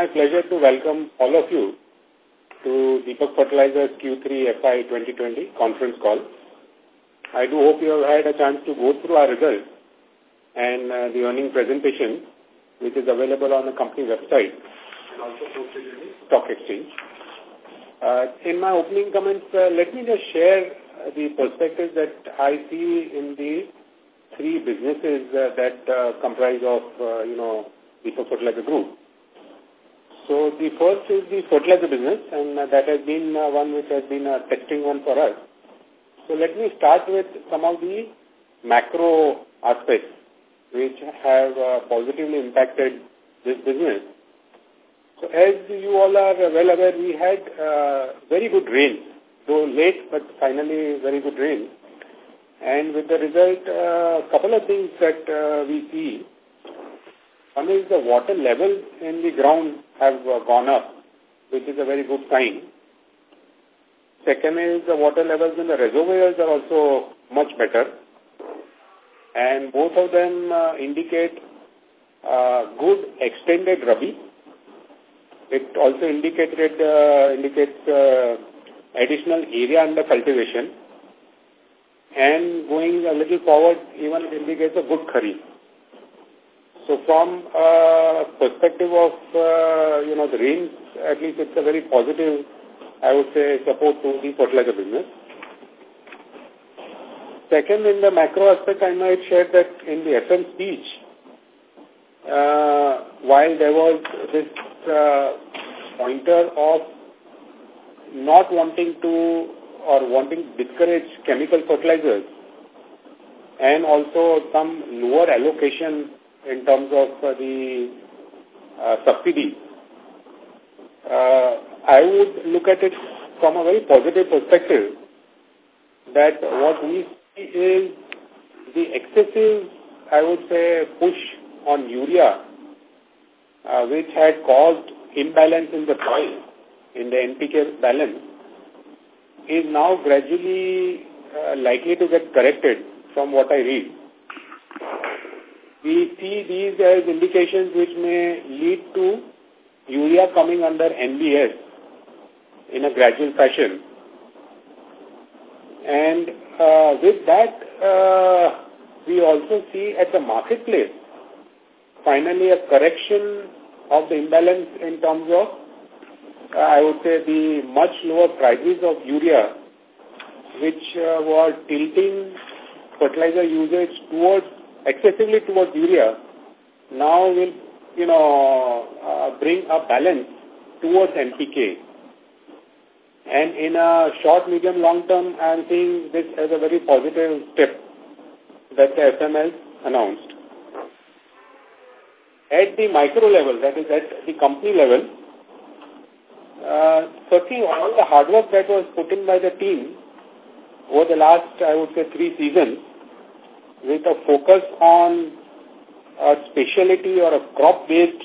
my pleasure to welcome all of you to Deepak Fertilizers Q3 FY 2020 conference call. I do hope you have had a chance to go through our results and uh, the earning presentation, which is available on the company website and also posted in the stock exchange. Uh, in my opening comments, uh, let me just share the perspectives that I see in the three businesses uh, that uh, comprise of, uh, you know, the fertilizer group. So the first is the fertilizer business, and that has been uh, one which has been a testing one for us. So let me start with some of the macro aspects which have uh, positively impacted this business. So as you all are well aware, we had uh, very good rain, though late, but finally very good rain. And with the result, a uh, couple of things that uh, we see. One is the water levels in the ground have uh, gone up, which is a very good sign. Second is the water levels in the reservoirs are also much better. And both of them uh, indicate uh, good extended Rabi. It also indicated uh, indicates uh, additional area under cultivation and going a little forward, even indicates a good kharif. So from uh, perspective of, uh, you know, the rains, at least it's a very positive, I would say, support to the fertilizer business. Second, in the macro aspect, I might share that in the FM speech, uh, while there was this uh, pointer of not wanting to or wanting to discourage chemical fertilizers and also some lower allocation in terms of uh, the uh, subsidy. Uh, I would look at it from a very positive perspective that what we see is the excessive, I would say, push on urea, uh, which had caused imbalance in the soil, in the NPK balance, is now gradually uh, likely to get corrected from what I read. We see these as indications which may lead to urea coming under NBS in a gradual fashion. And uh, with that, uh, we also see at the marketplace finally a correction of the imbalance in terms of uh, I would say the much lower prices of urea, which uh, were tilting fertilizer usage towards, excessively towards urea, now will, you know, uh, bring a balance towards NPK. And in a short, medium, long term, I am seeing this as a very positive step that the FML announced. At the micro level, that is at the company level, uh, certainly all the hard work that was put in by the team over the last, I would say, three seasons, with a focus on a specialty or a crop-based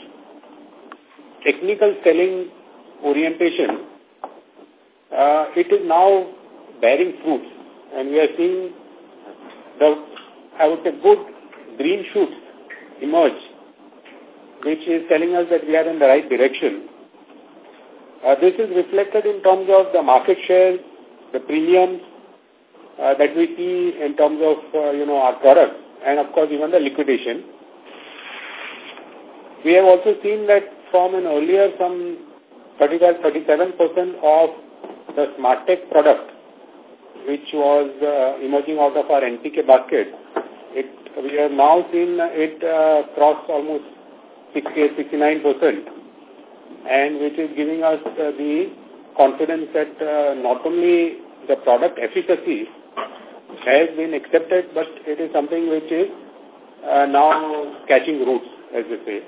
technical selling orientation, uh, it is now bearing fruits. And we are seeing the, I would say, good green shoots emerge, which is telling us that we are in the right direction. Uh, this is reflected in terms of the market share, the premiums uh, that we see in terms of, uh, you know, our products and, of course, even the liquidation. We have also seen that from an earlier some 35-37% of the Smartek product, which was uh, emerging out of our NPK basket, it, we have now seen it uh, cross almost 68-69% and which is giving us uh, the confidence that uh, not only the product efficacy has been accepted, but it is something which is uh, now catching roots, as we say.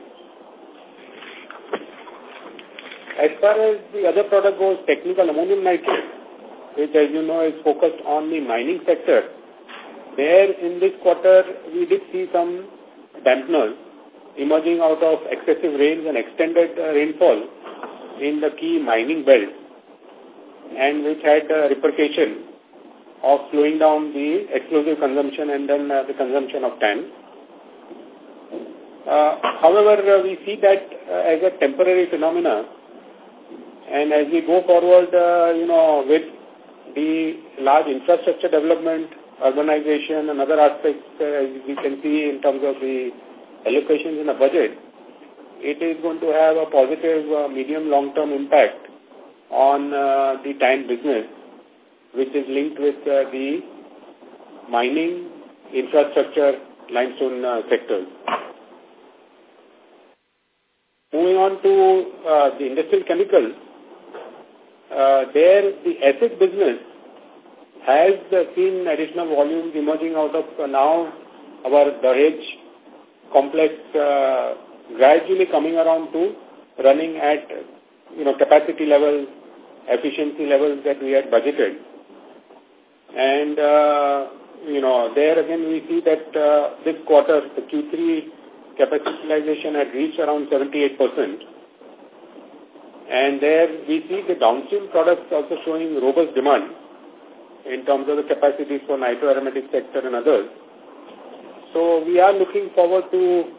As far as the other product goes, technical ammonium nitrate, which as you know is focused on the mining sector, there in this quarter we did see some dampeners emerging out of excessive rains and extended uh, rainfall in the key mining belt and which had a repercussion of slowing down the explosive consumption and then uh, the consumption of TAN. Uh, however, uh, we see that uh, as a temporary phenomena. And as we go forward, uh, you know, with the large infrastructure development, urbanization and other aspects, uh, as we can see in terms of the allocations in the budget, it is going to have a positive uh, medium long-term impact on uh, the TAN business, which is linked with uh, the mining, infrastructure, limestone uh, sectors. Moving on to uh, the industrial chemicals, uh, there the acid business has uh, seen additional volumes emerging out of uh, now our Dahej complex uh, gradually coming around to running at you know capacity levels, efficiency levels that we had budgeted. And, uh, you know, there again we see that uh, this quarter, the Q3 capacity utilization had reached around 78%. And there we see the downstream products also showing robust demand in terms of the capacities for nitroaromatic sector and others. So we are looking forward to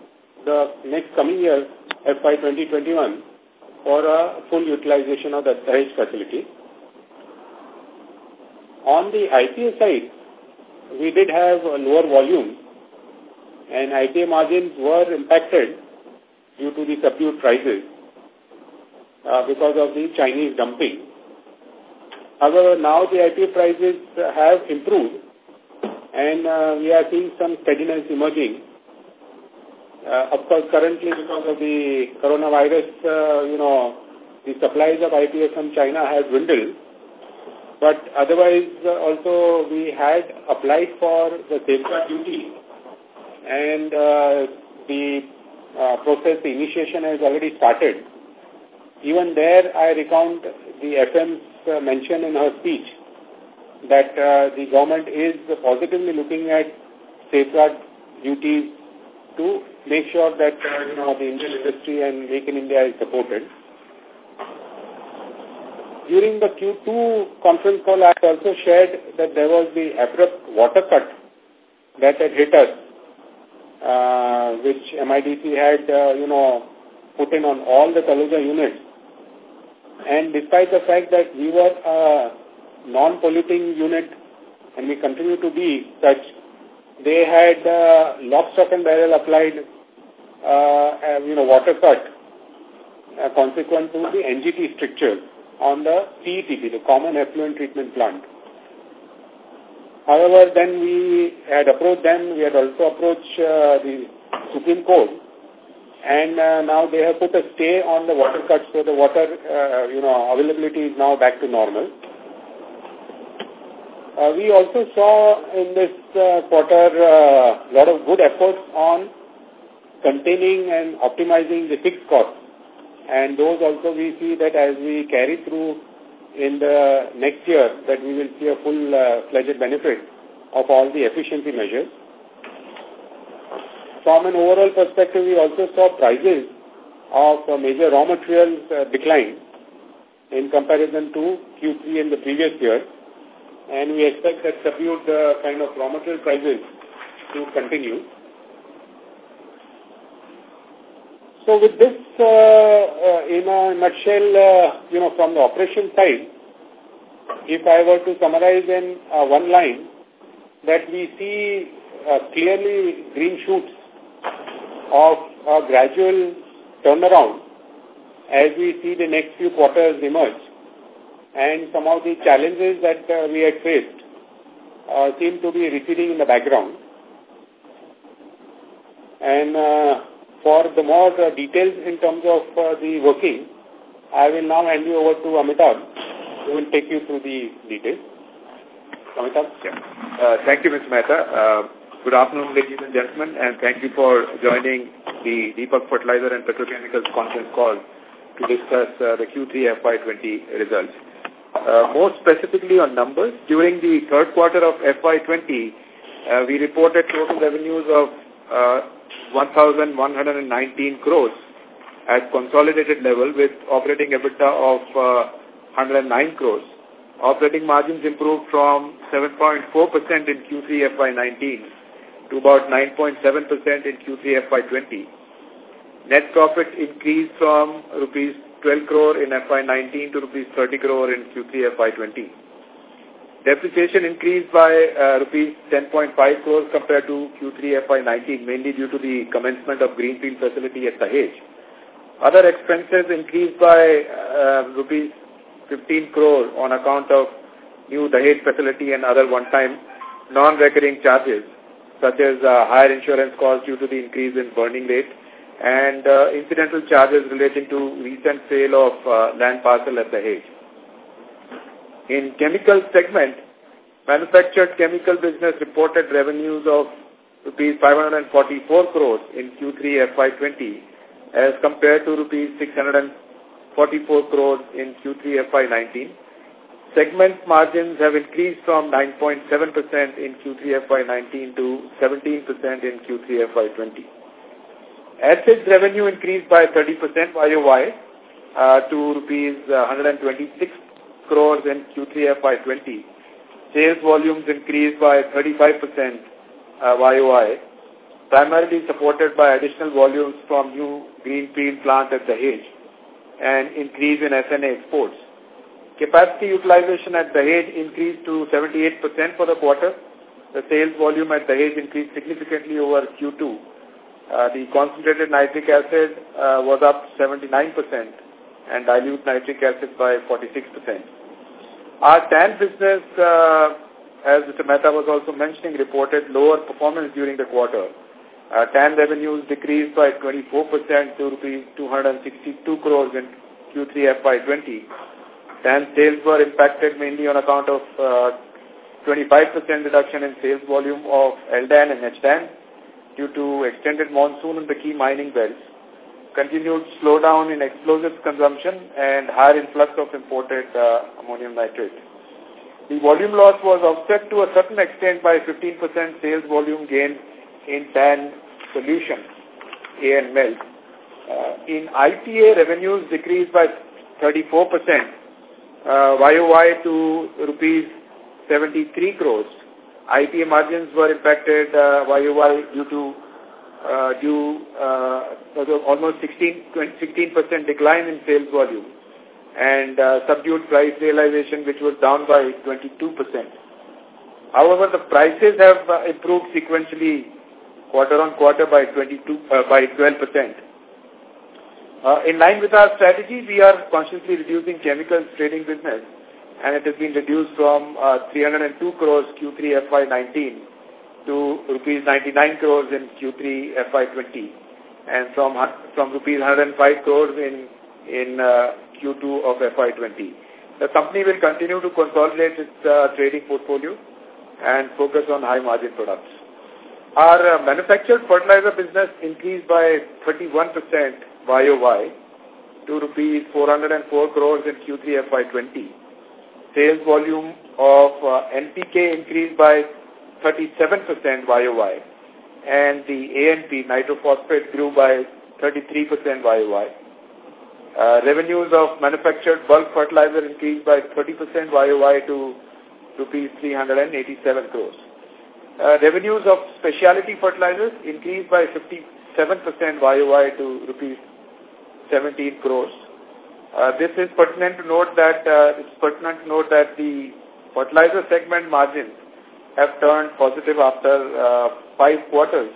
the next coming year, FY 2021, for a full utilization of the Dahej facility. On the IPA side, we did have a lower volume and IPA margins were impacted due to the subdued prices uh, because of the Chinese dumping. However, now the IPA prices have improved and uh, we are seeing some steadiness emerging. Uh, of course, currently because of the coronavirus, uh, you know, the supplies of IPA from China have dwindled but otherwise, uh, also we had applied for the safeguard duty and uh, the uh, process, the initiation has already started. Even there, I recount the FM's uh, mention in her speech that uh, the government is positively looking at safeguard duties to make sure that uh, you know the Indian industry and Make in India is supported. During the Q2 conference call, I also shared that there was the abrupt water cut that had hit us, uh, which MIDC had, uh, you know, put in on all the Taloja units. And despite the fact that we were a non-polluting unit and we continue to be such, they had uh, lock, stock and barrel applied, uh, you know, water cut uh, consequent to the NGT strictures on the CETP, the Common Effluent Treatment Plant. However, then we had approached them, we had also approached uh, the Supreme Court, and uh, now they have put a stay on the water cuts, so the water, uh, you know, availability is now back to normal. Uh, we also saw in this uh, quarter a uh, lot of good efforts on containing and optimizing the fixed costs and those also we see that as we carry through in the next year that we will see a full-fledged uh, benefit of all the efficiency measures. From an overall perspective, we also saw prices of uh, major raw materials uh, decline in comparison to Q3 in the previous year. And we expect that subdued uh, kind of raw material prices to continue. So with this, uh, uh, in a nutshell, uh, you know, from the operation side, if I were to summarize in uh, one line, that we see uh, clearly green shoots of a gradual turnaround as we see the next few quarters emerge. And some of the challenges that uh, we had faced uh, seem to be receding in the background. And uh, for the more uh, details in terms of uh, the working, I will now hand you over to Amitabh, who will take you through the details. Amitabh? Yeah. Uh, thank you, Mr. Mehta. Uh, good afternoon, ladies and gentlemen, and thank you for joining the Deepak Fertilizer and Petrochemicals conference call to discuss uh, the Q3 FY20 results. Uh, more specifically on numbers, during the third quarter of FY20, uh, we reported total revenues of 1,119 crores at consolidated level with operating EBITDA of uh, 109 crores. Operating margins improved from 7.4% in Q3 FY19 to about 9.7% in Q3 FY20 Net profit increased from rupees 12 crore in FY19 to rupees 30 crore in Q3 FY20. Depreciation increased by uh, rupees 10.5 crores compared to Q3 FY19, mainly due to the commencement of Greenfield facility at Dahej. Other expenses increased by uh, rupees 15 crore on account of new Dahej facility and other one-time non-recurring charges, such as uh, higher insurance costs due to the increase in burning rate and uh, incidental charges relating to recent sale of uh, land parcel at Dahej. In chemical segment, manufactured chemical business reported revenues of rupees 544 crores in Q3 FY20 as compared to rupees 644 crores in Q3 FY19. Segment margins have increased from 9.7% in Q3 FY19 to 17% in Q3 FY20. Acids revenue increased by 30% YOY uh, to rupees 126 crores in Q3 FY20. Sales volumes increased by 35% uh, YOY, primarily supported by additional volumes from new greenfield plant at Dahej and increase in SNA exports. Capacity utilization at Dahej increased to 78% for the quarter. The sales volume at Dahej increased significantly over Q2. Uh, the concentrated nitric acid uh, was up 79% and dilute nitric acid by 46%. Our TAN business, uh, as Mr. Mehta was also mentioning, reported lower performance during the quarter. Uh, TAN revenues decreased by 24% to rupees 262 crores in Q3 FY20. TAN sales were impacted mainly on account of 25% uh, reduction in sales volume of LDAN and HDAN due to extended monsoon in the key mining belts continued slowdown in explosives consumption and higher influx of imported uh, ammonium nitrate. The volume loss was offset to a certain extent by 15% sales volume gain in TAN solution, AN melt. Uh, in IPA, revenues decreased by 34% uh, YOY to rupees 73 crores. IPA margins were impacted uh, YOY due to uh, due uh, almost 16 16% decline in sales volume and uh, subdued price realization which was down by 22%. However, the prices have uh, improved sequentially quarter on quarter by 22 uh, by 12%. Uh, in line with our strategy, we are consciously reducing chemicals trading business and it has been reduced from uh, 302 crores Q3 FY19 to rupees 99 crores in Q3 FY20 and from from rupees 105 crores in in uh, Q2 of FY20. The company will continue to consolidate its uh, trading portfolio and focus on high margin products. Our uh, manufactured fertilizer business increased by 31% YOY to rupees 404 crores in Q3 FY20. Sales volume of uh, NPK increased by 37% YOY and the ANP nitrophosphate grew by 33% YOY. Uh, revenues of manufactured bulk fertilizer increased by 30% YOY to rupees 387 crores. Uh, revenues of specialty fertilizers increased by 57% YOY to rupees 17 crores. Uh, this is pertinent to note that uh, it's pertinent to note that the fertilizer segment margins have turned positive after uh, five quarters,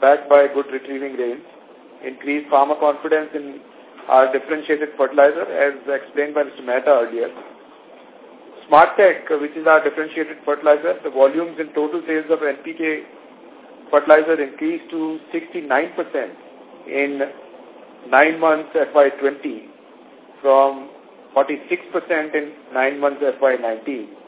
backed by good retrieving rains, increased farmer confidence in our differentiated fertilizer, as explained by Mr. Mehta earlier. Smartek, which is our differentiated fertilizer, the volumes in total sales of NPK fertilizer increased to 69% in nine months FY20 from 46% in nine months FY19.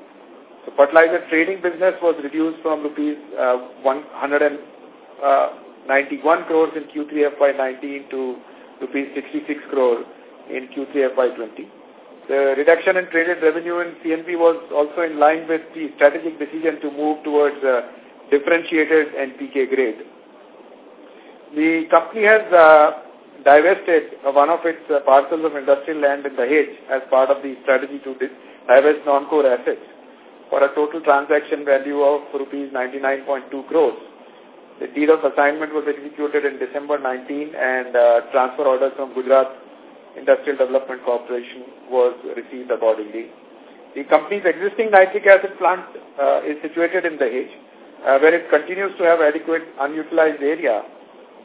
The fertilizer trading business was reduced from rupees uh, 191 crores in Q3 FY19 to rupees 66 crore in Q3 FY20. The reduction in traded revenue in CNP was also in line with the strategic decision to move towards uh, differentiated NPK grade. The company has uh, divested one of its uh, parcels of industrial land in Dahej as part of the strategy to divest non-core assets for a total transaction value of rupees 99.2 crores. The deed of assignment was executed in December 19 and uh, transfer orders from Gujarat Industrial Development Corporation was received accordingly. The company's existing nitric acid plant uh, is situated in Dahej, uh, where it continues to have adequate unutilized area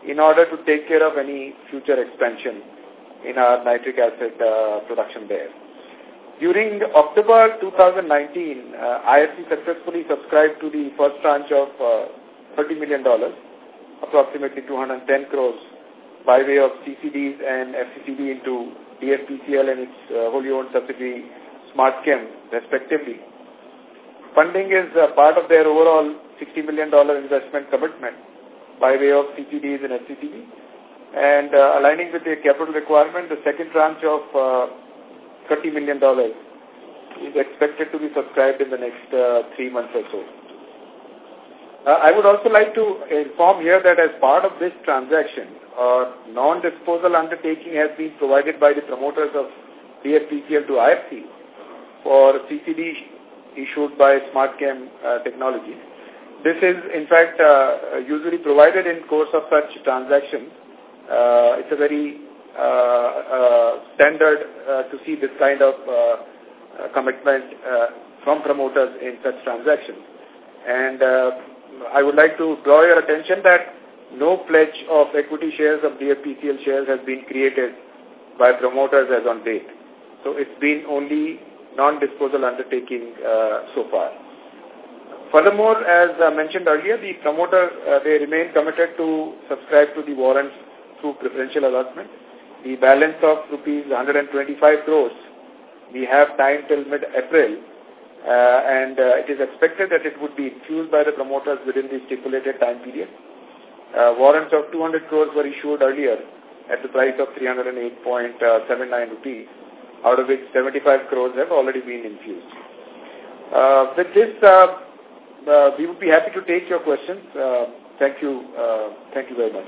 in order to take care of any future expansion in our nitric acid uh, production there. During October 2019, uh, IFC successfully subscribed to the first tranche of uh, $30 million, approximately 210 crores, by way of CCDs and FCCB into DFPCL and its uh, wholly owned subsidiary SmartChem, respectively. Funding is uh, part of their overall $60 million investment commitment by way of CCDs and FCCB. And uh, aligning with the capital requirement, the second tranche of uh, $30 million is expected to be subscribed in the next uh, three months or so. Uh, I would also like to inform here that as part of this transaction, uh, non-disposal undertaking has been provided by the promoters of DFPCL to IFC for CCD issued by SmartChem uh, Technologies. This is, in fact, uh, usually provided in course of such transactions. Uh, it's a very standard uh, to see this kind of uh, uh, commitment from promoters in such transactions. And I would like to draw your attention that no pledge of equity shares of DFPCL shares has been created by promoters as on date. So it's been only non-disposal undertaking uh, so far. Furthermore, as mentioned earlier, the promoter, uh, they remain committed to subscribe to the warrants through preferential allotment. The balance of rupees 125 crores, we have time till mid-April, uh, and uh, it is expected that it would be infused by the promoters within the stipulated time period. Uh, warrants of 200 crores were issued earlier at the price of 308.79 rupees, out of which 75 crores have already been infused. Uh, with this, uh, uh, we would be happy to take your questions. Uh, thank you. Uh, thank you very much.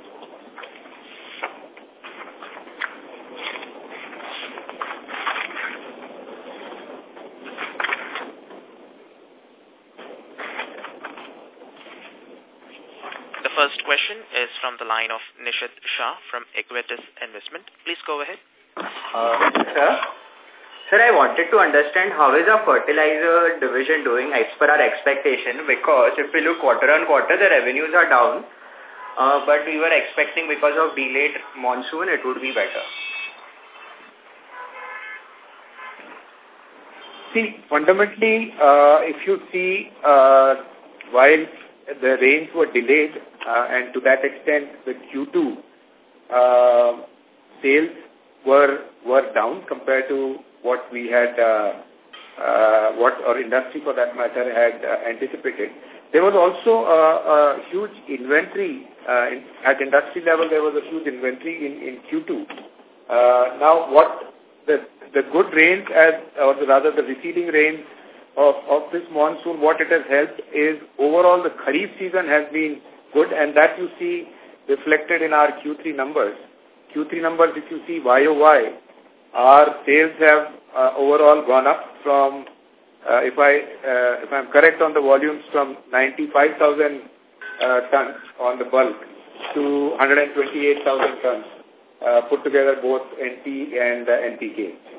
The first question is from the line of Nishit Shah from Equitas Investment. Please go ahead. Uh, sir, sir, I wanted to understand how is our fertilizer division doing as per our expectation because if we look quarter on quarter, the revenues are down, uh, but we were expecting because of delayed monsoon, it would be better. See, fundamentally, uh, if you see, uh, while the rains were delayed, uh, and to that extent, the Q2 uh, sales were were down compared to what we had, uh, uh, what our industry for that matter had uh, anticipated. There was also a, a huge inventory uh, in, at industry level. There was a huge inventory in in Q2. Uh, now, what the the good rains, as or rather the receding rains of, of this monsoon, what it has helped is overall the Kharif season has been good and that you see reflected in our Q3 numbers. Q3 numbers, if you see YOY, our sales have uh, overall gone up from, uh, if I uh, if I'm correct on the volumes, from 95,000 uh, tons on the bulk to 128,000 tons, uh, put together both NP and uh, NPK.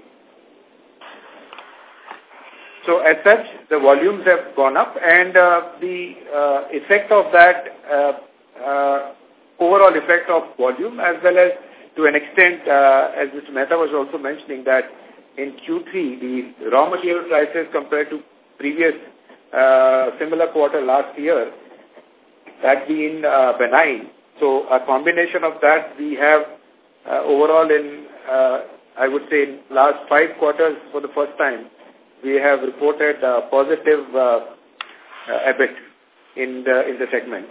So as such, the volumes have gone up and uh, the uh, effect of that, uh, uh, overall effect of volume as well as to an extent, uh, as Mr. Mehta was also mentioning that in Q3, the raw material prices compared to previous uh, similar quarter last year had been benign. So a combination of that, we have overall in, I would say, in last five quarters for the first time, we have reported positive uh, uh, EBIT in the in the segment.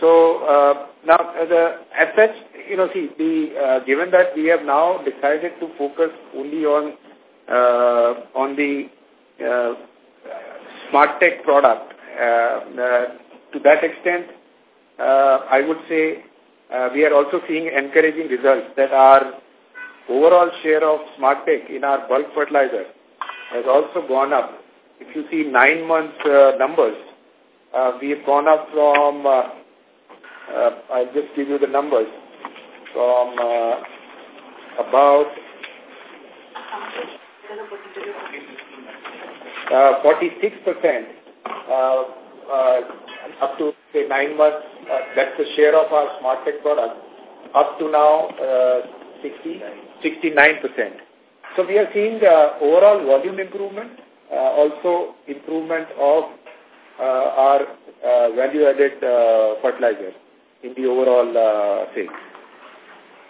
So uh, now, the as such, you know, see, the uh, given that we have now decided to focus only on uh, on the uh, smart tech product, uh, uh, to that extent, uh, I would say uh, we are also seeing encouraging results that our overall share of smart tech in our bulk fertilizer has also gone up. If you see nine months uh, numbers, uh, we have gone up from, uh, uh, I'll just give you the numbers, from uh, about uh, 46% uh, up to say nine months, that's the share of our smart tech product, up to now uh, 60, 69%. So we are seeing uh, overall volume improvement, uh, also improvement of uh, our uh, value-added uh, fertilizer in the overall uh, sales.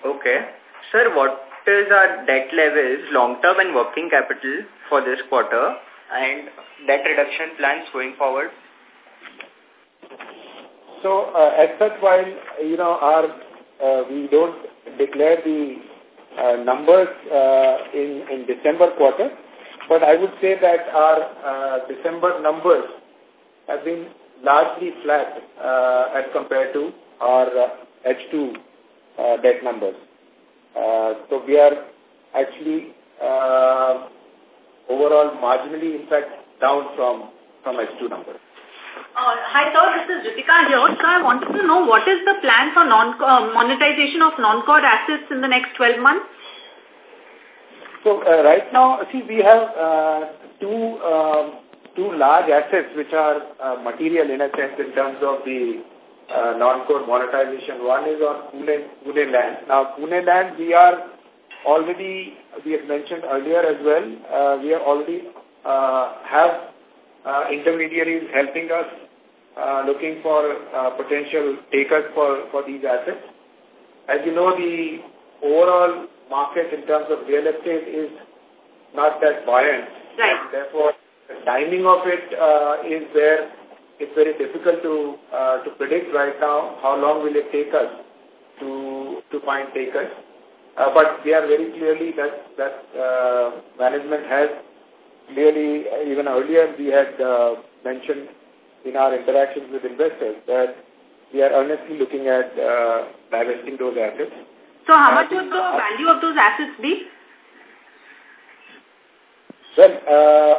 Okay. Sir, what is our debt levels, long-term and working capital for this quarter and debt reduction plans going forward? So, uh, as such, while, you know, our, uh, we don't declare the numbers uh, in, in December quarter, but I would say that our uh, December numbers have been largely flat uh, as compared to our uh, H2 uh, debt numbers. Uh, so we are actually uh, overall marginally, in fact, down from, from H2 numbers. Uh, hi, sir. This is Ritika here. So I wanted to know what is the plan for non uh, monetization of non-core assets in the next 12 months? So uh, right now, see, we have uh, two uh, two large assets which are uh, material in a sense in terms of the non-core monetization. One is on Pune, Pune land. Now, Pune land, we are already, we have mentioned earlier as well, we are already have uh, intermediaries helping us uh, looking for uh, potential takers for, for these assets. As you know, the overall market in terms of real estate is not that buoyant. Right. And therefore, the timing of it uh, is where it's very difficult to uh, to predict right now how long will it take us to to find takers. Uh, but we are very clearly that that uh, management has clearly, even earlier we had uh, mentioned in our interactions with investors that we are earnestly looking at uh, divesting those assets. So how much would the value of those assets be? Well, uh,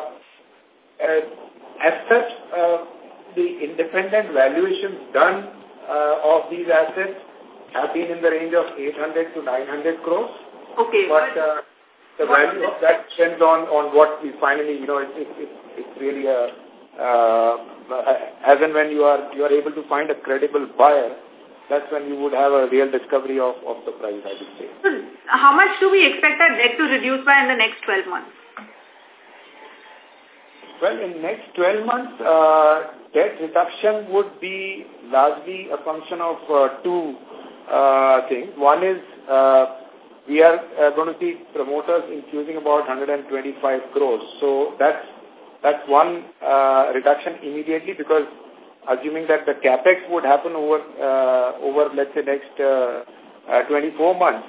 uh, as such, uh, the independent valuations done uh, of these assets have been in the range of 800 to 900 crores. Okay. But, uh, the value of that depends on, on what we finally, you know, it, it, it, it's really a, uh, as and when you are, you are able to find a credible buyer, that's when you would have a real discovery of, of the price, I would say. How much do we expect our debt to reduce by in the next 12 months? Well, in next 12 months, uh, debt reduction would be largely a function of uh, two uh, things. One is uh, we are uh, going to see promoters infusing about 125 crores. So that's that's one uh, reduction immediately because assuming that the capex would happen over uh, over let's say next uh, uh, 24 months,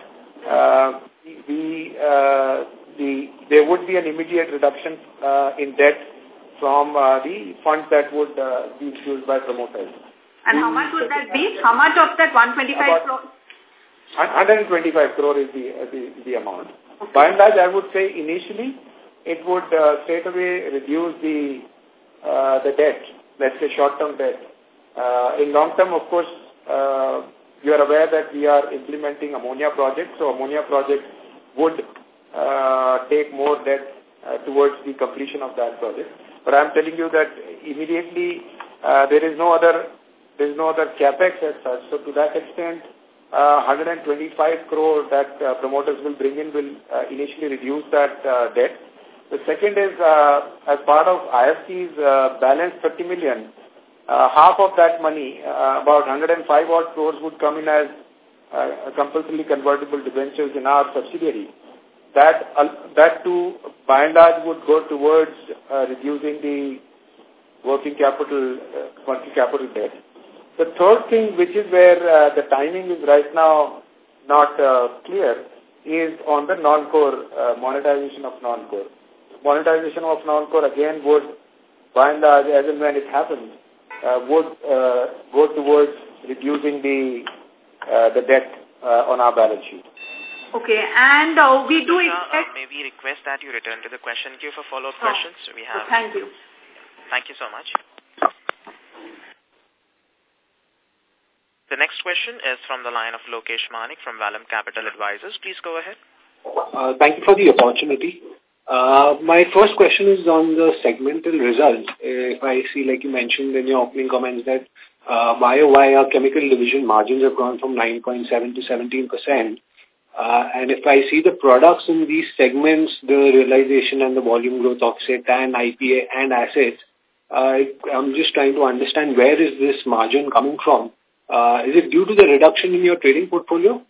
uh, we uh, the there would be an immediate reduction uh, in debt from uh, the funds that would uh, be infused by promoters. And how much would that be? How much of that 125 crores? 125 crore is the, uh, the, the amount. By and large, I would say initially it would uh, straight away reduce the, uh, the debt, let's say short-term debt. Uh, in long term, of course, uh, you are aware that we are implementing ammonia project, so ammonia project would uh, take more debt uh, towards the completion of that project. But I'm telling you that immediately uh, there is no other there is no other capex as such. So to that extent, uh, 125 crore that uh, promoters will bring in will uh, initially reduce that uh, debt. The second is, uh, as part of IFC's uh, balance 30 million, uh, half of that money, uh, about 105 odd crores would come in as uh, compulsorily convertible debentures in our subsidiary. That, uh, that too, by and large, would go towards uh, reducing the working capital, uh, working capital debt. The third thing, which is where uh, the timing is right now not uh, clear, is on the non-core uh, monetization of non-core. Monetization of non-core again would, by and large, as and when it happens, uh, would uh, go towards reducing the uh, the debt uh, on our balance sheet. Okay, and uh, we do expect... uh, may we request that you return to the question queue for follow-up Oh, questions? We have. Thank you. Thank you so much. The next question is from the line of Lokesh Manik from Valum Capital Advisors. Please go ahead. Uh, thank you for the opportunity. Uh, my first question is on the segmental results. If I see, like you mentioned in your opening comments, that uh, YOY, our chemical division margins have gone from 9.7 to 17 percent. Uh, and if I see the products in these segments, the realization and the volume growth of, say, TAN, IPA, and acids, uh, I'm just trying to understand where is this margin coming from. Uh, is it due to the reduction in your trading portfolio?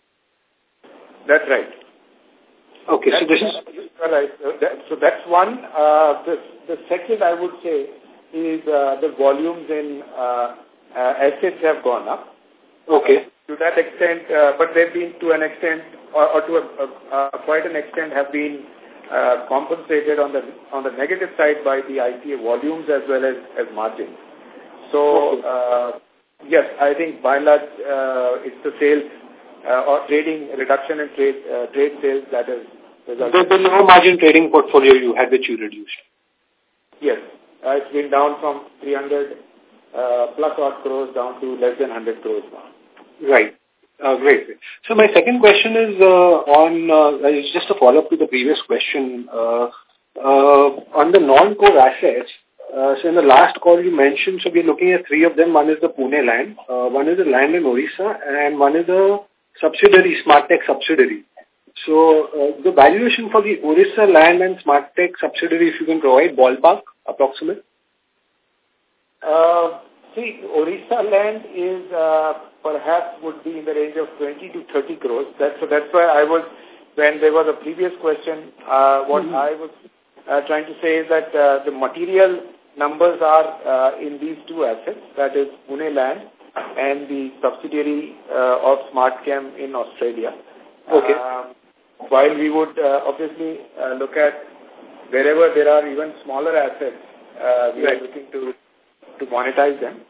That's right. Okay, so this is... Right. So, that, so that's one. Uh, the, the second, I would say, is uh, the volumes in uh, uh, acids have gone up. Okay. To that extent, uh, but they've been to an extent, or, or to a, a, quite an extent, have been uh, compensated on the on the negative side by the IPA volumes as well as, as margins. So, uh, yes, I think by and large, uh, it's the sales uh, or trading reduction in trade uh, trade sales that is the, the low margin trading portfolio you had which you reduced. Yes, uh, it's been down from 300 uh, plus odd crores down to less than 100 crores now. Right. Uh, great. So my second question is uh, on, uh, it's just a follow-up to the previous question. Uh, uh, on the non-core assets, so in the last call you mentioned, so we're looking at three of them. One is the Pune land, uh, one is the land in Orissa, and one is the subsidiary, Smart Tech subsidiary. So uh, the valuation for the Orissa land and Smart Tech subsidiary, if you can provide ballpark, approximate? Uh, see, Orissa land is uh, perhaps would be in the range of 20 to 30 crores. That's, so that's why I was, when there was a previous question, uh, what mm -hmm. I was uh, trying to say is that uh, the material numbers are uh, in these two assets, that is Pune land and the subsidiary uh, of SmartChem in Australia. Okay. Um, while we would uh, obviously uh, look at wherever there are even smaller assets, uh, we right. are looking to to monetize them.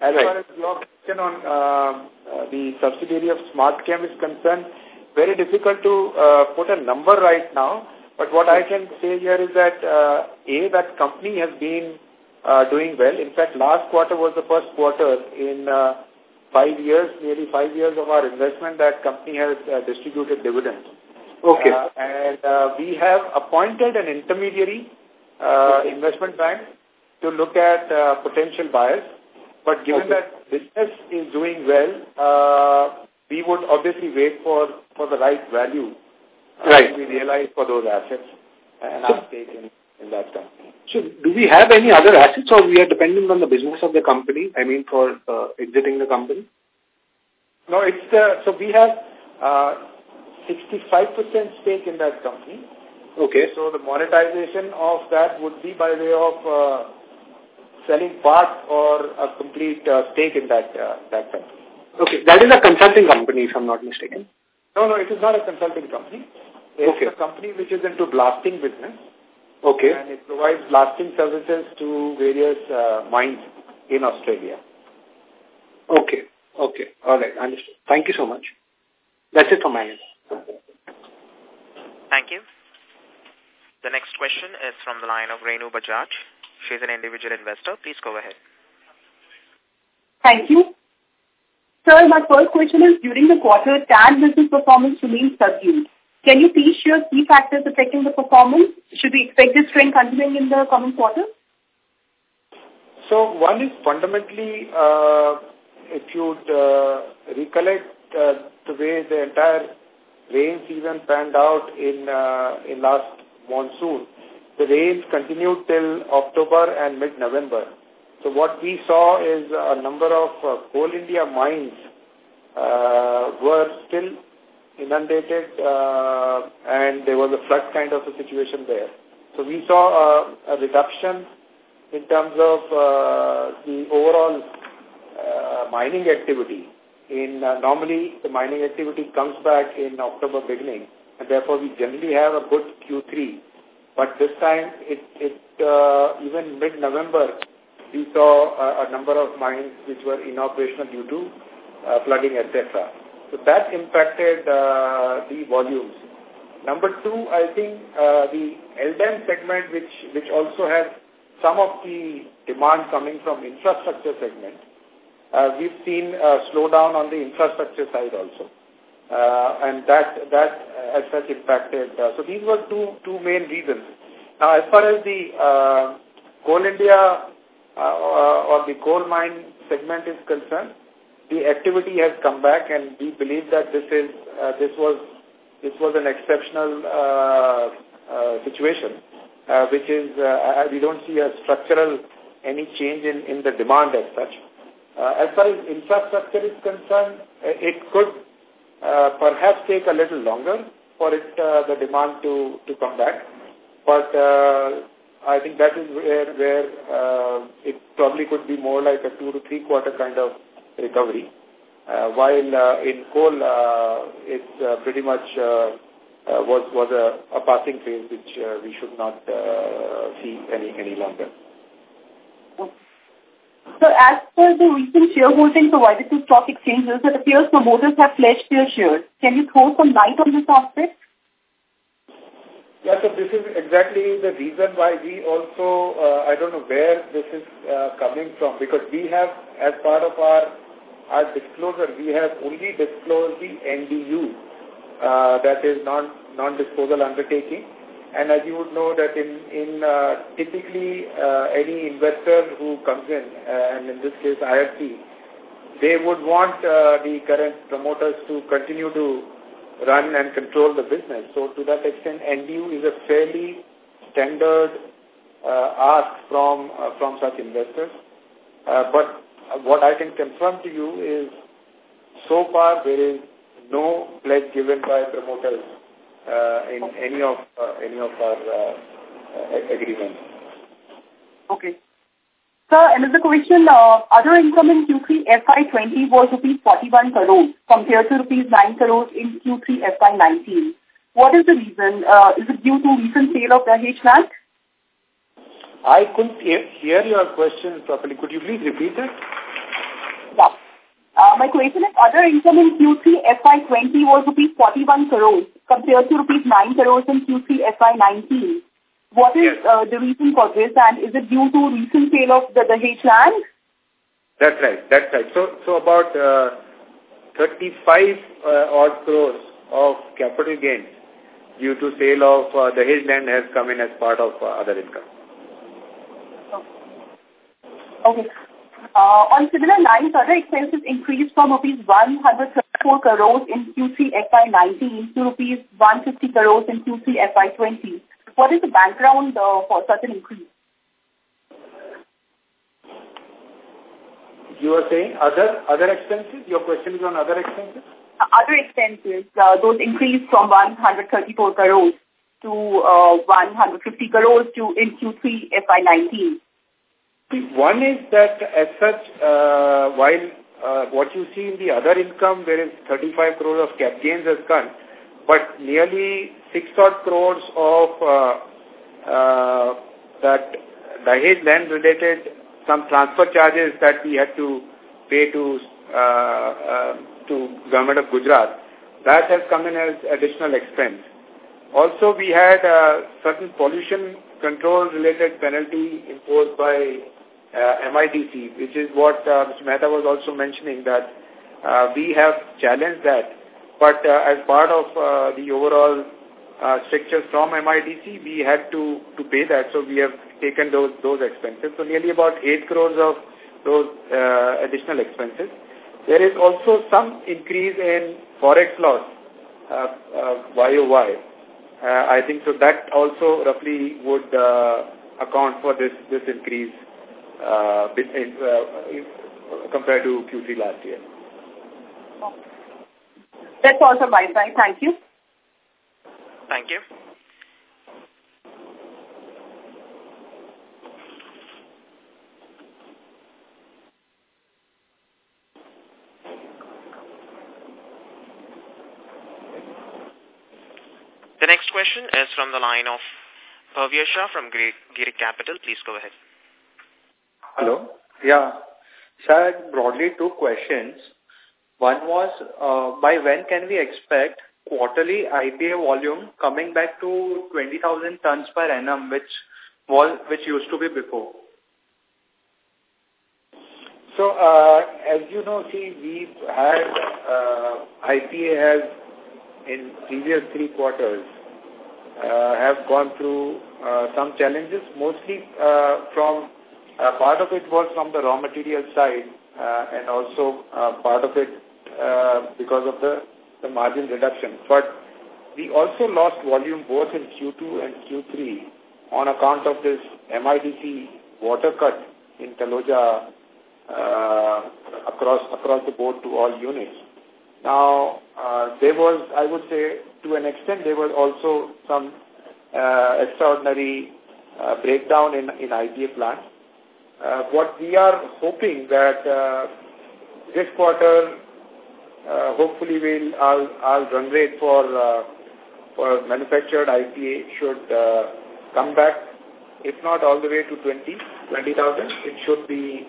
As right. far as your question on uh, the subsidiary of SmartChem is concerned, very difficult to uh, put a number right now. But what I can say here is that, uh, A, that company has been uh, doing well. In fact, last quarter was the first quarter in uh, five years, nearly five years of our investment that company has uh, distributed dividends. Okay. Uh, and uh, we have appointed an intermediary uh, okay. investment bank to look at uh, potential buyers. But given okay. that business is doing well, uh, we would obviously wait for, for the right value uh, right. to be realized for those assets and so, our stake in, in that company. So do we have any other assets or we are dependent on the business of the company, I mean for uh, exiting the company? No, it's the, so we have uh, 65% stake in that company. Okay. So the monetization of that would be by way of uh, selling part or a complete uh, stake in that uh, that company. Okay, that is a consulting company, if I'm not mistaken. No, no, it is not a consulting company. It's okay. a company which is into blasting business. Okay. And it provides blasting services to various uh, mines in Australia. Okay. Okay. All right. Understood. Thank you so much. That's it from my end. Thank you. The next question is from the line of Renu Bajaj. She's an individual investor. Please go ahead. Thank you. Sir, my first question is, during the quarter, TAN business performance remains subdued. Can you please share key factors affecting the performance? Should we expect this trend continuing in the coming quarter? So one is fundamentally, uh, if you'd uh, recollect uh, the way the entire rain season panned out in uh, in last monsoon, the rains continued till October and mid-November. So what we saw is a number of uh, Coal India mines uh, were still inundated uh, and there was a flood kind of a situation there. So we saw a, a reduction in terms of uh, the overall uh, mining activity. In uh, normally the mining activity comes back in October beginning, and therefore we generally have a good Q3. But this time, it, it uh, even mid-November, we saw a, a, number of mines which were inoperational due to uh, flooding, etc. So that impacted uh, the volumes. Number two, I think uh, the LDAN segment, which which also has some of the demand coming from infrastructure segment, uh, we've seen a slowdown on the infrastructure side also. Uh, and that that uh, as such impacted. Uh, so these were two two main reasons. Now, as far as the uh, Coal India uh, or the coal mine segment is concerned, the activity has come back, and we believe that this is uh, this was this was an exceptional uh, uh, situation, uh, which is uh, we don't see a structural any change in in the demand as such. Uh, as far as infrastructure is concerned, it could perhaps take a little longer for it the demand to to come back, but I think that is where where it probably could be more like a two to three quarter kind of recovery. Uh, while uh, in coal, uh, it's uh, pretty much uh, uh, was was a, a passing phase which uh, we should not uh, see any any longer. So as per the recent shareholding provided to stock exchanges, it appears promoters have pledged their shares. Can you throw some light on this aspect? Yeah, so this is exactly the reason why we also, uh, I don't know where this is uh, coming from, because we have, as part of our, our disclosure, we have only disclosed the NDU, uh, that is non, non-disposal undertaking, and as you would know that in, in uh, typically uh, any investor who comes in, uh, and in this case IFC, they would want uh, the current promoters to continue to run and control the business. So to that extent, NDU is a fairly standard uh, ask from uh, from such investors. Uh, but what I can confirm to you is, so far there is no pledge given by promoters uh, in any of uh, any of our uh, agreements. Okay. Sir, another question. Uh, other income in Q3 FY20 was rupees 41 crores compared to rupees 9 crores in Q3 FY19. What is the reason? Uh, is it due to recent sale of the H land? I couldn't hear your question properly. Could you please repeat it? Uh, my question is, other income in Q3 FY20 was rupees 41 crores compared to rupees 9 crores in Q3 FY19. What is yes. uh, the reason for this and is it due to recent sale of the Dahej land? That's right, that's right. So, so about uh, 35 uh, odd crores of capital gains due to sale of uh, Dahej land has come in as part of uh, other income. Okay. Uh, on similar lines, other expenses increased from rupees 134 crores in Q3 FY19 to rupees 150 crores in Q3 FY20. What is the background uh, for such an increase? You are saying other other expenses? Your question is on other expenses? Uh, other expenses, uh, those increased from 134 crores to uh, 150 crores to in Q3 FY19. One is that as such, uh, while uh, what you see in the other income, there is 35 crores of cap gains has come, but nearly 6 odd crores of uh, uh, that Dahej land related some transfer charges that we had to pay to uh, uh, to government of Gujarat. That has come in as additional expense. Also, we had uh, certain pollution control related penalty imposed by uh, MIDC, which is what uh, Mr. Mehta was also mentioning that uh, we have challenged that. But uh, as part of uh, the overall uh, strictures from MIDC, we had to, to pay that. So we have taken those, those expenses. So nearly about 8 crores of those uh, additional expenses. There is also some increase in forex loss, uh, uh, YOY. Uh, I think so that also roughly would uh, account for this, this increase uh, in, uh, uh, compared to Q3 last year. That's also my side. Thank you. Thank you. The next question is from the line of Bhavya Shah from Giri Capital. Please go ahead. Hello. Yeah. Sir, broadly two questions. One was, uh, by when can we expect quarterly IPA volume coming back to 20,000 tons per annum, which was which used to be before? So, uh, as you know, see, we've had uh, IPA has in previous three quarters uh, have gone through uh, some challenges, mostly uh, from uh, part of it was from the raw material side uh, and also uh, part of it uh, because of the, the margin reduction. But we also lost volume both in Q2 and Q3 on account of this MIDC water cut in Taloja uh, across across the board to all units. Now, uh, there was, I would say, to an extent, there was also some uh, extraordinary uh, breakdown in, in IPA plant. Uh, what we are hoping that uh, this quarter, uh, hopefully, will our, our run rate for uh, for manufactured IPA should uh, come back, if not all the way to 20, 20,000. It should be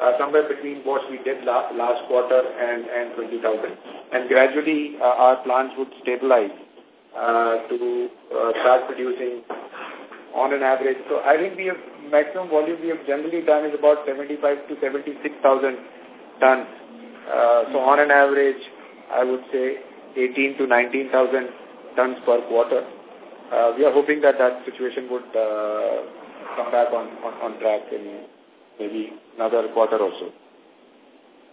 uh, somewhere between what we did la last quarter and, and 20,000. And gradually uh, our plants would stabilize uh, to uh, start producing on an average. So I think we have maximum volume we have generally done is about 75 to 76,000 tons. Uh, so on an average, I would say 18 to 19,000 tons per quarter. Uh, we are hoping that that situation would uh, come back on, on, on track in maybe another quarter or so.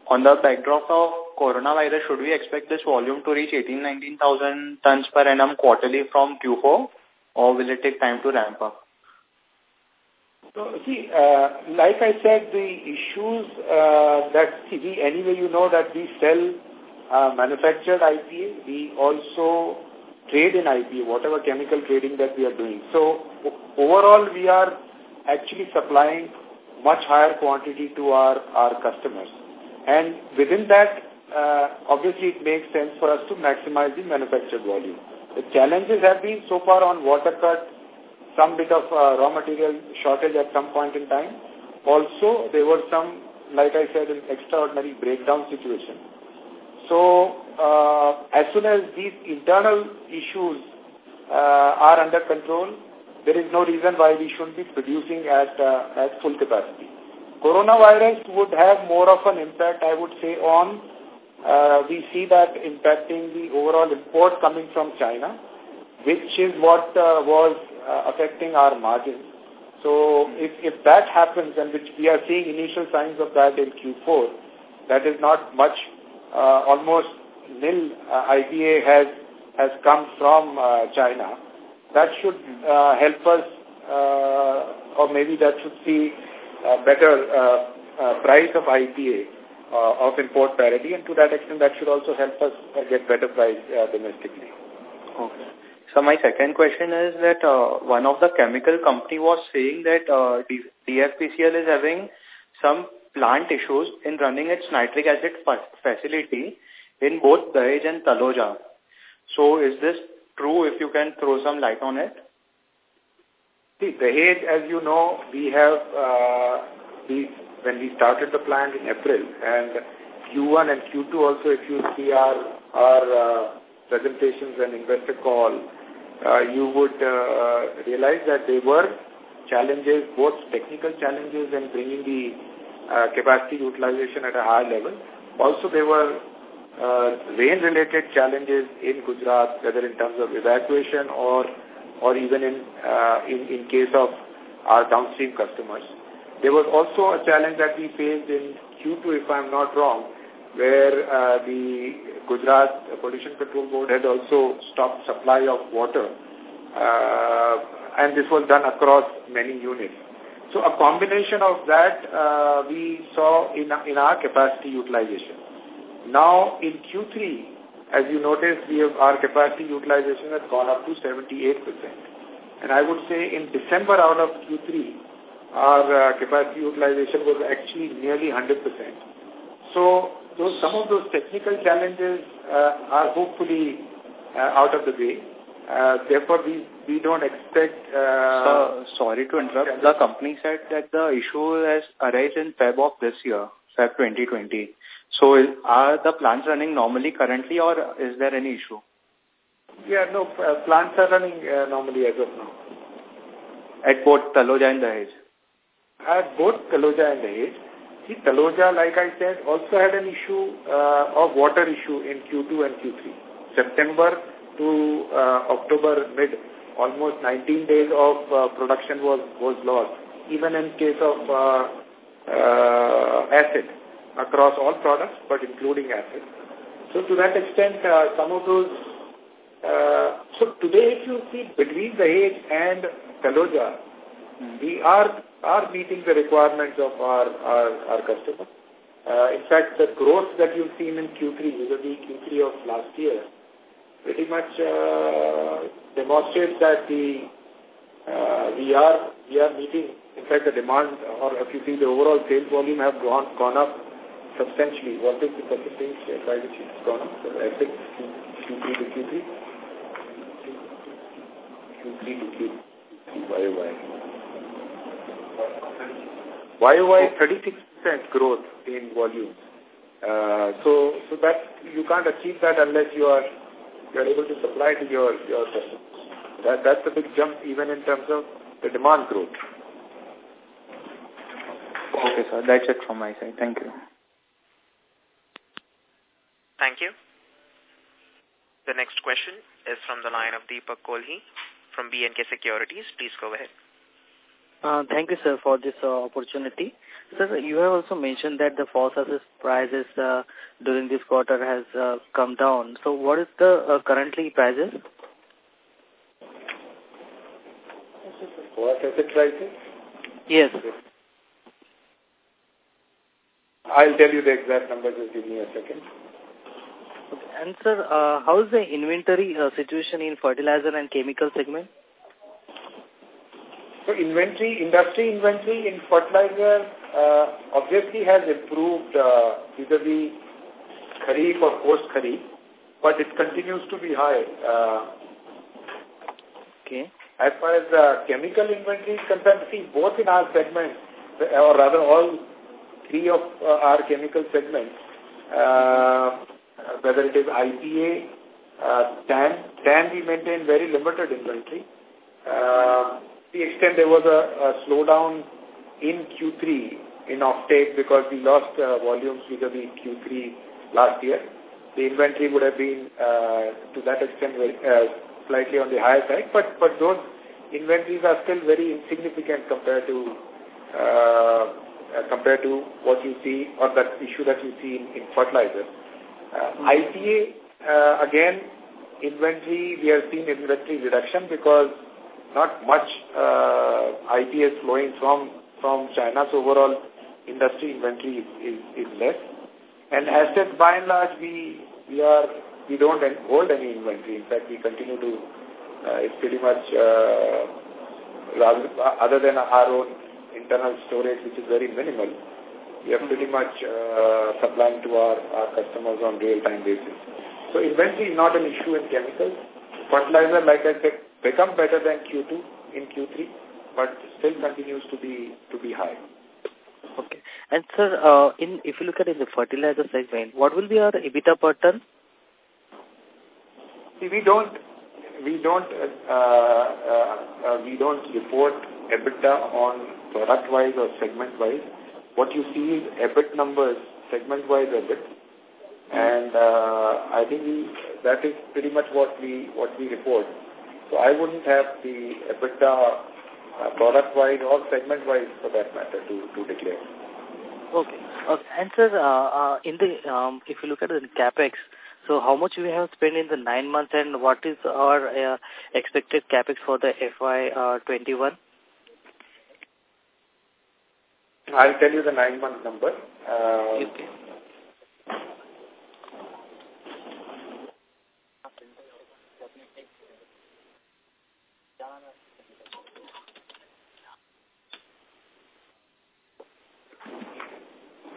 On the backdrop of coronavirus, should we expect this volume to reach 18-19,000 tons per annum quarterly from Q4 or will it take time to ramp up? So, see, uh, like I said, the issues uh, that, see, we, anyway, you know that we sell uh, manufactured IPA. We also trade in IPA, whatever chemical trading that we are doing. So, overall, we are actually supplying much higher quantity to our, our customers. And within that, uh, obviously it makes sense for us to maximize the manufactured volume. The challenges have been so far on water cut, some bit of uh, raw material shortage at some point in time. Also, there were some, like I said, an extraordinary breakdown situation. So, uh, as soon as these internal issues uh, are under control, there is no reason why we shouldn't be producing at, uh, at full capacity. Coronavirus would have more of an impact, I would say, on, uh, we see that impacting the overall import coming from China, which is what uh, was uh, affecting our margins. So if, if that happens, and which we are seeing initial signs of that in Q4, that is not much, uh, almost nil uh, IPA has, has come from uh, China that should uh, help us, uh, or maybe that should see a better uh, uh, price of IPA uh, of import parity, and to that extent, that should also help us uh, get better price uh, domestically. Okay. So my second question is that uh, one of the chemical company was saying that uh, DFPCL is having some plant issues in running its nitric acid facility in both Dahej and Taloja. So is this true if you can throw some light on it? See, Dahej, as you know, we have, uh, we, when we started the plant in April, and Q1 and Q2 also, if you see our, our uh, presentations and investor call, uh, you would uh, realize that there were challenges, both technical challenges and bringing the uh, capacity utilization at a high level. Also, there were uh, rain-related challenges in Gujarat, whether in terms of evacuation or or even in, uh, in, in case of our downstream customers. There was also a challenge that we faced in Q2, if I'm not wrong, where uh, the Gujarat Pollution Control Board had also stopped supply of water. Uh, and this was done across many units. So a combination of that uh, we saw in, in our capacity utilization. Now, in Q3, as you notice, we have our capacity utilization has gone up to 78%. And I would say in December out of Q3, our uh, capacity utilization was actually nearly 100%. So those, some of those technical challenges uh, are hopefully uh, out of the way. Uh, therefore, we, we don't expect... Uh, so, sorry to interrupt. The company said that the issue has arisen in Feb of this year, Feb 2020. So is, are the plants running normally currently or is there any issue? Yeah, no, uh, plants are running uh, normally as of now. At both Taloja and Dahej? At both Taloja and Dahej. See, Taloja, like I said, also had an issue uh, of water issue in Q2 and Q3. September to uh, October mid, almost 19 days of uh, production was, was lost, even in case of uh, uh, acid across all products, but including acid. So to that extent, uh, some of those... So today, if you see between Dahej and Taloja. We are are meeting the requirements of our our, our customers. Uh, in fact, the growth that you've seen in Q3 vis-a-vis Q3 of last year pretty much uh, demonstrates that the uh, we are we are meeting. In fact, the demand, or if you see the overall sales volume have gone gone up substantially. What is the percentage by which it's gone up? So I think Q3 to Q3, Q3 to Q3, YOY. YOY 36% growth in volume. Uh, so, so that you can't achieve that unless you are you are able to supply to your your customers. That that's a big jump even in terms of the demand growth. Okay, sir. That's it from my side. Thank you. Thank you. The next question is from the line of Deepak Kolhi from B&K Securities. Please go ahead. Uh, thank you, sir, for this uh, opportunity. Sir, you have also mentioned that the phosphorus prices uh, during this quarter has uh, come down. So what is the uh, currently prices? What is it prices? Yes. I'll tell you the exact numbers. Just give me a second. Okay. And sir, uh, how is the inventory uh, situation in fertilizer and chemical segment? So inventory, industry inventory in fertilizer uh, obviously has improved uh, vis-a-vis Kharif or post-Kharif, but it continues to be high. Uh, okay. As far as uh, chemical inventory is concerned, see, both in our segment, or rather all three of uh, our chemical segments, uh, whether it is IPA, uh, TAN, TAN we maintain very limited inventory. Uh, the extent there was a, a slowdown in Q3 in offtake because we lost uh, volumes vis-a-vis Q3 last year. The inventory would have been uh, to that extent uh, slightly on the higher side, but but those inventories are still very insignificant compared to uh, uh, compared to what you see or that issue that you see in, in fertilizer. Uh, IPA uh, again inventory we have seen inventory reduction because not much uh, IPA flowing from from China's overall industry inventory is, is, is less. And acids, by and large, we we are we don't hold any inventory. In fact, we continue to. Uh, it's pretty much uh, rather other than our own internal storage, which is very minimal. We are pretty much uh, supplying to our, our customers on real-time basis. So inventory is not an issue in chemicals. Fertilizer, like I said, become better than Q2 in Q3, but still continues to be to be high. Okay. And sir, uh, in if you look at in the fertilizer segment, what will be our EBITDA per ton? See, we don't we don't uh, uh, uh, we don't report EBITDA on product wise or segment wise. What you see is EBIT numbers, segment wise EBIT, and uh, I think we, that is pretty much what we what we report. So I wouldn't have the EBITDA uh, product-wise or segment-wise for that matter to, to declare. Okay. okay. And sir, uh, uh, in the um, if you look at the capex, so how much we have spent in the nine months, and what is our uh, expected capex for the FY 21? I'll tell you the nine-month number. Uh, okay.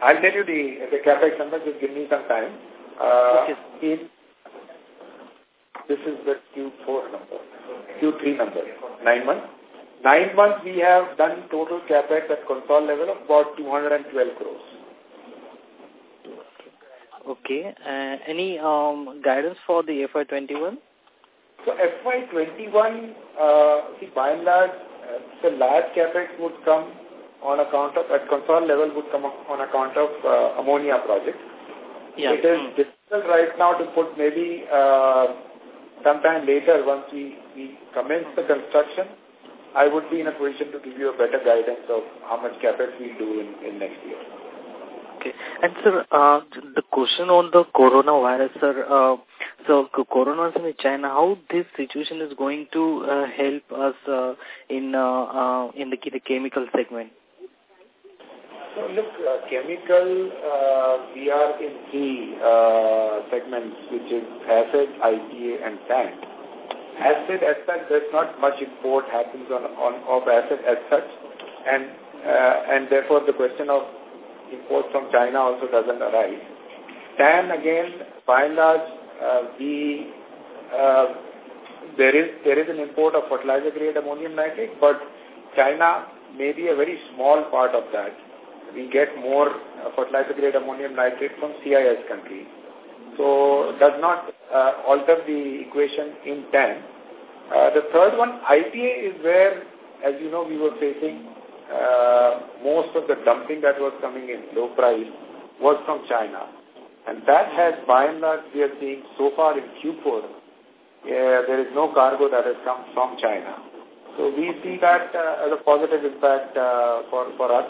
I'll tell you the the capex number. Just give me some time. Uh, okay. In This is the Q4 number, Q3 number, nine months. Nine months we have done total capex at console level of about 212 crores. Okay. Uh, any um, guidance for the FY21? So FY21, uh, see, by and large, uh, the large capex would come on account of, at console level would come on account of uh, ammonia project. Yeah. It is hmm. difficult right now to put maybe uh, sometime later once we, we commence the construction, I would be in a position to give you a better guidance of how much capex we'll do in, in next year. Okay. And sir, uh, the question on the coronavirus, sir, uh, so coronavirus in China, how this situation is going to uh, help us uh, in uh, uh, in the, the chemical segment? So look, uh, chemical, uh, we are in three segments, which is acid, IPA, and TAN. Acid as such, there's not much import happens on, on of acid as such, and and therefore the question of import from China also doesn't arise. TAN again, by and large, we uh, there is there is an import of fertilizer grade ammonium nitrate, but China may be a very small part of that we get more uh, fertilizer grade ammonium nitrate from CIS countries. So does not uh, alter the equation in TAN. Uh, the third one, IPA is where, as you know, we were facing uh, most of the dumping that was coming in, low price, was from China. And that has, by and large, we are seeing so far in Q4, uh, there is no cargo that has come from China. So we see that uh, as a positive impact uh, for, for us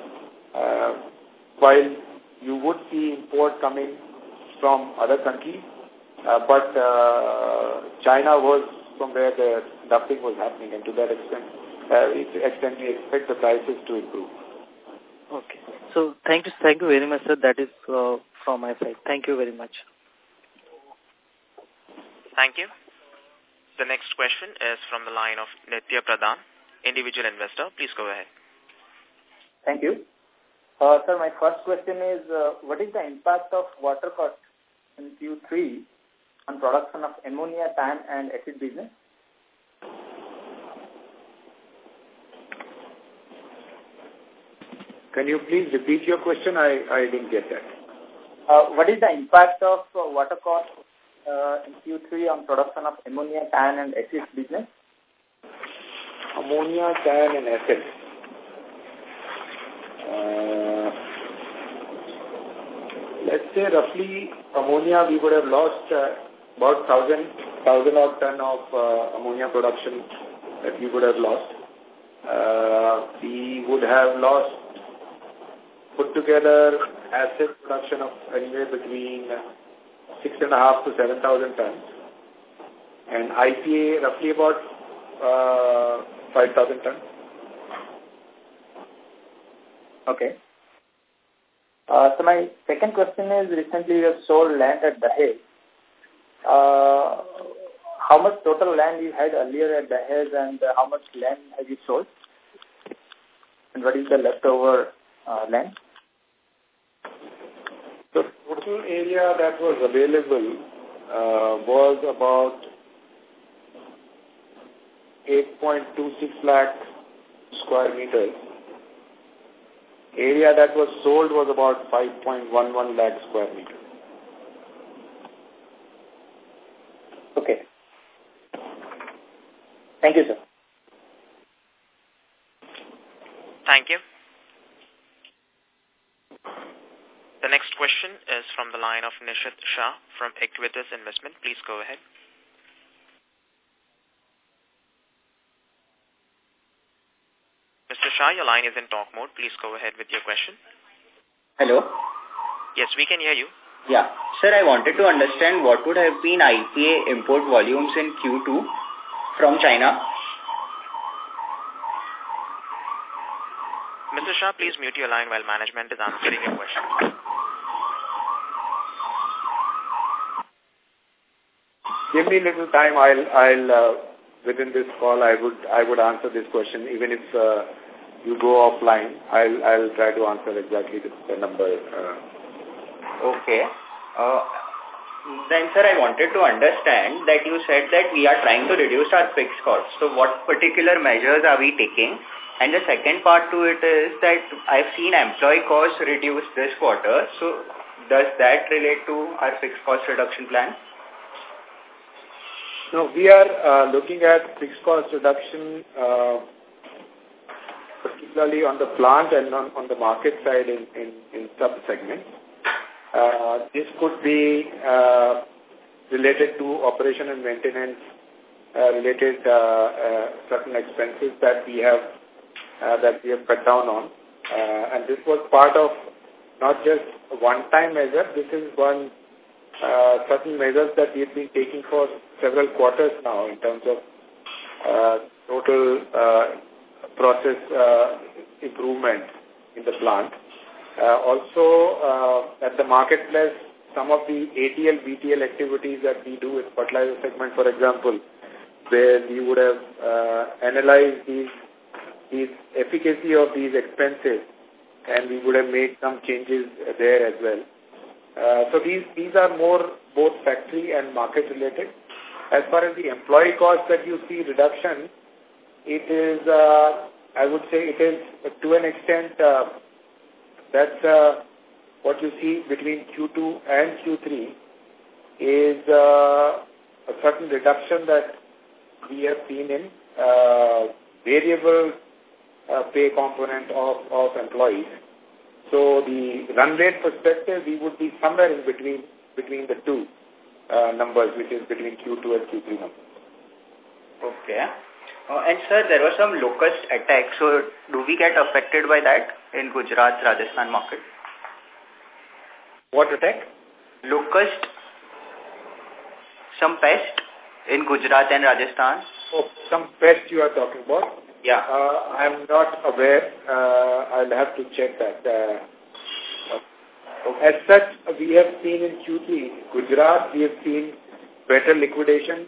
uh, while you would see import coming from other countries, uh, but uh, China was from where the dumping was happening, and to that extent, uh, extent we expect the prices to improve. Okay. So thank you, thank you very much, sir. That is from my side. Thank you very much. Thank you. The next question is from the line of Nitya Pradhan, individual investor. Please go ahead. Thank you. Uh, sir, my first question is, uh, what is the impact of water cost in Q3 on production of ammonia, TAN and acid business? Can you please repeat your question? I, I didn't get that. Uh, what is the impact of uh, water cost uh, in Q3 on production of ammonia, TAN and acid business? Ammonia, TAN and acid. Uh, let's say roughly ammonia we would have lost uh, about thousand thousand odd ton of uh, ammonia production that we would have lost. Uh, we would have lost put together acid production of anywhere between six and a half to seven thousand tons, and IPA roughly about uh, five thousand tons. Okay. Uh, so my second question is, recently you have sold land at Dahej. Uh, how much total land you had earlier at Dahej and uh, how much land have you sold? And what is the leftover uh, land? The total area that was available uh, was about 8.26 lakh square meters Area that was sold was about 5.11 lakh square meter. Okay. Thank you, sir. Thank you. The next question is from the line of Nishit Shah from Equitas Investment. Please go ahead. Mr. Shah, your line is in talk mode. Please go ahead with your question. Hello? Yes, we can hear you. Yeah. Sir, I wanted to understand what would have been IPA import volumes in Q2 from China. Mr. Shah, please mute your line while management is answering your question. Give me a little time. I'll, I'll uh, within this call, I would I would answer this question. Even if uh, you go offline, I'll I'll try to answer exactly the, the number. Uh. Okay. Uh, then, sir, I wanted to understand that you said that we are trying to reduce our fixed costs. So what particular measures are we taking? And the second part to it is that I've seen employee costs reduce this quarter. So does that relate to our fixed cost reduction plan? No, we are uh, looking at fixed cost reduction, uh, particularly on the plant and on, on the market side in, in, in sub-segments. Uh, this could be uh, related to operation and maintenance uh, related uh, uh, certain expenses that we have uh, that we have cut down on. Uh, and this was part of not just one-time measure. This is one uh, certain measures that we've been taking for several quarters now in terms of uh, total uh, process uh, improvement in the plant. Uh, also, uh, at the marketplace, some of the ATL, BTL activities that we do with fertilizer segment, for example, where we would have uh, analyzed these, these efficacy of these expenses and we would have made some changes there as well. Uh, so these, these are more both factory and market related. As far as the employee cost that you see reduction, it is, uh, I would say it is to an extent, uh, that's uh, what you see between Q2 and Q3 is uh, a certain reduction that we have seen in uh, variable uh, pay component of, of employees. So the run rate perspective, we would be somewhere in between between the two uh, numbers, which is between Q2 and Q3 numbers. Okay. Uh, and sir, there was some locust attack. So do we get affected by that in Gujarat, Rajasthan market? What attack? Locust, some pest in Gujarat and Rajasthan. Oh, some pest you are talking about? Yeah. Uh, I'm not aware. Uh, I'll have to check that. Uh, as such, we have seen in Q3, Gujarat, we have seen better liquidation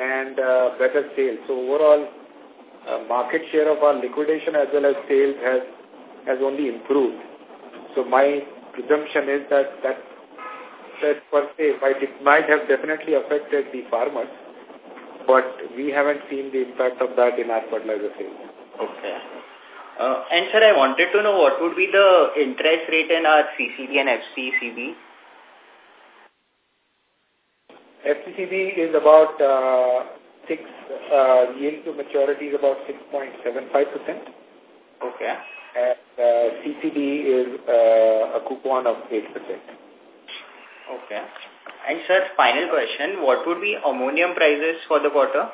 and uh, better sales. So overall, uh, market share of our liquidation as well as sales has has only improved. So my presumption is that that that per se might it might have definitely affected the farmers, but we haven't seen the impact of that in our fertilizer sales. Okay. Uh, and sir, I wanted to know what would be the interest rate in our CCD and FCCB? FCCB is about uh, 6, uh, yield to maturity is about 6.75%. Okay. And uh, CCD is uh, a coupon of 8%. Okay. And sir, final question, what would be ammonium prices for the quarter?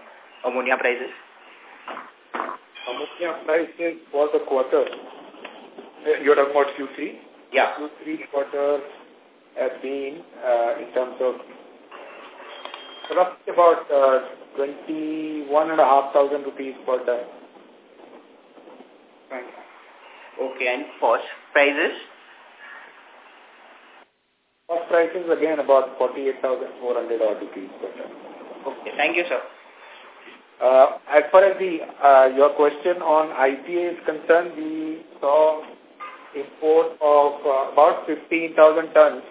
Ammonia prices? Ammonia prices for the quarter, uh, you're talking about Q3? Yeah. Q3 quarter has been, uh, in terms of roughly about uh, 21,500 rupees per ton. Okay, and phos prices? Phos prices again about 48,400 odd rupees per ton. Okay, thank you, sir. Uh, as far as the uh, your question on IPA is concerned, we saw import of uh, about 15,000 tons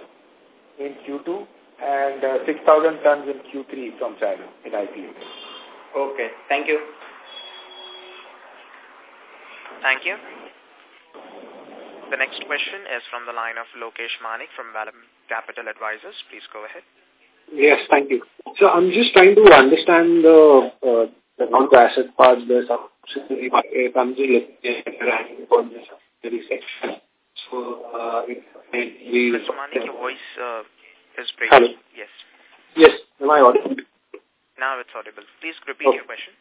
in Q2 and uh, 6,000 tons in Q3 from China in IPA. Okay, thank you. Thank you. The next question is from the line of Lokesh Manik from Vallum Capital Advisors. Please go ahead. Yes, thank you. So I'm just trying to understand the uh, the non-asset part, the subsidiary part, if I'm just looking at the for the subsidiary section. So, uh, if we... Mr. Manik, your voice uh, is breaking. Hello. Yes. Yes, am I audible? Now it's audible. Please repeat Okay. your question.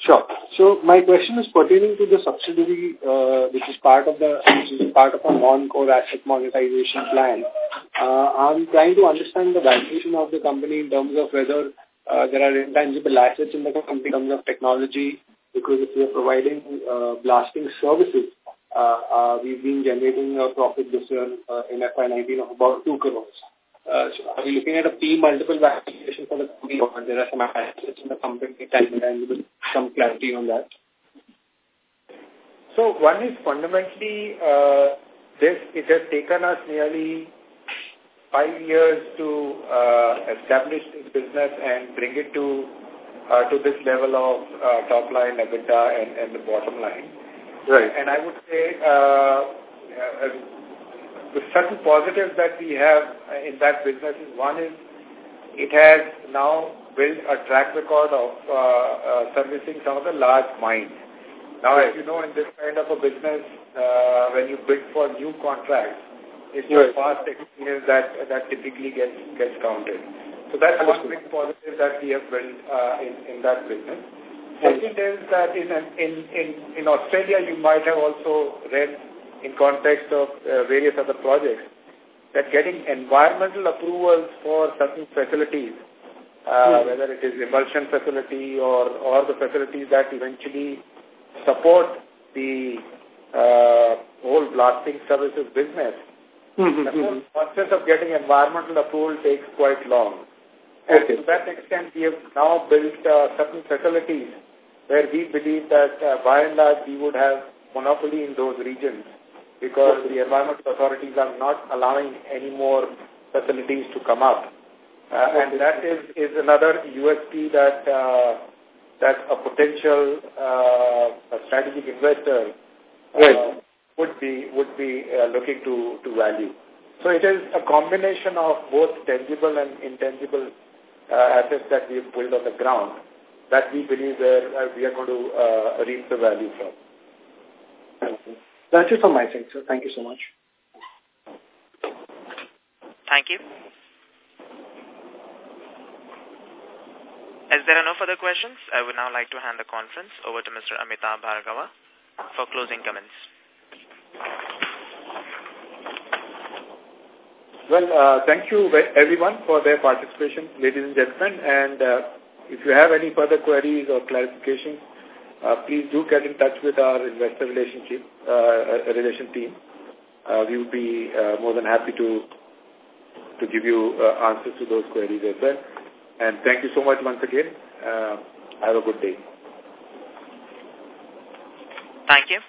Sure. So my question is pertaining to the subsidiary, uh, which is part of the which is part of a non-core asset monetization plan. Uh, I'm trying to understand the valuation of the company in terms of whether uh, there are intangible assets in the company in terms of technology, because if we are providing uh, blasting services, uh, uh, we've been generating a profit this year uh, in FY19 of about 2 crores. Uh, so are we looking at a P multiple valuation for the company or there are some assets in the company tangible, some clarity on that? So one is fundamentally uh, this, it has taken us nearly five years to uh, establish this business and bring it to uh, to this level of uh, top line, EBITDA, and, and the bottom line. Right. And I would say uh, uh, the certain positives that we have in that business is one is it has now built a track record of uh, uh, servicing some of the large mines. Now, as you know, in this kind of a business, uh, when you bid for new contracts, it's your past experience that that typically gets gets counted. So that's one big positive that we have built uh, in in that business. Second is that in in in in Australia, you might have also read in context of uh, various other projects that getting environmental approvals for certain facilities, uh, mm. whether it is emulsion facility or or the facilities that eventually support the uh, whole blasting services business, Mm-hmm. The whole process of getting environmental approval takes quite long. And to that extent, we have now built uh, certain facilities where we believe that uh, by and large we would have monopoly in those regions because the environmental authorities are not allowing any more facilities to come up. Uh, and that is, is another USP that uh, that a potential uh, a strategic investor uh, right would be would be uh, looking to to value. So it is a combination of both tangible and intangible uh, assets that we have built on the ground that we believe where uh, we are going to uh, reap the value from. That's it from my side, sir. Thank you so much. Thank you. As there are no further questions, I would now like to hand the conference over to Mr. Amitabh Bhargava for closing comments. Well, uh, thank you everyone for their participation, ladies and gentlemen. And uh, if you have any further queries or clarifications, uh, please do get in touch with our investor relationship uh, uh relation team. Uh, we would be uh, more than happy to to give you uh, answers to those queries as well. And thank you so much once again. Uh, have a good day. Thank you.